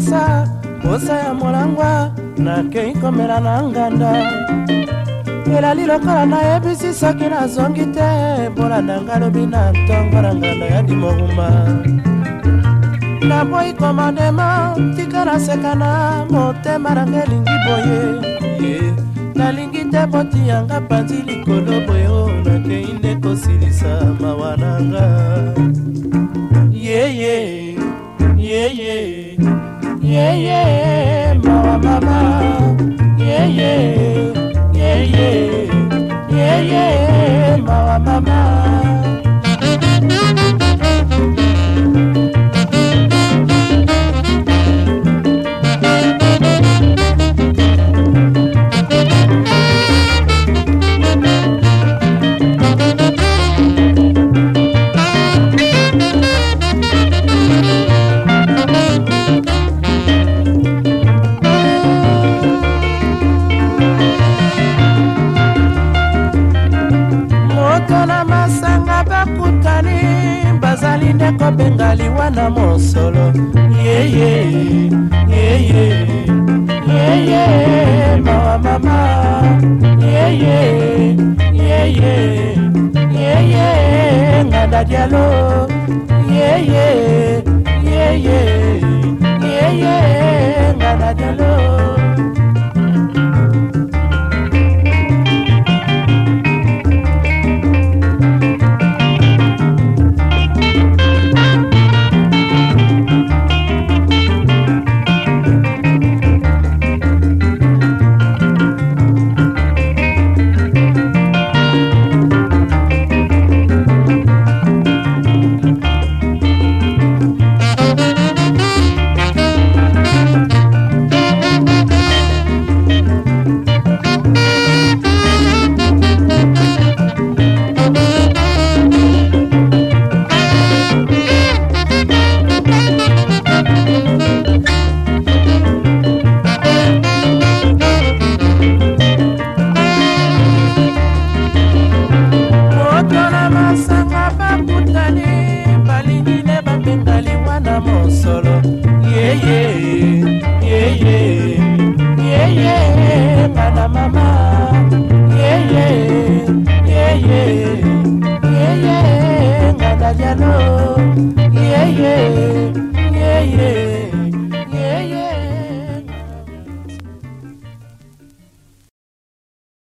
mosa mosa ya molangwa nakei komela na nganda elali lokola nayebisi soki nazongi te mpola nanga lobi na ntongo na nganda ya dimoruma naboyi komandema tika naseka na motema nanga elingi boye nalingi te boti yanga panzi likolo boye o nakei nde kosilisa mawa nanga yeye yeah, yeah. yeah, yeah. yeah, yeah, mama. ezali nde kobenga liwana mosolo yeye yeye yeye mawa mama yeye yeye yeye nganda dialo yeye yeye mosolo yeye yeye yeye bana mama yeye yeye yeye nganda jalo yeye yeye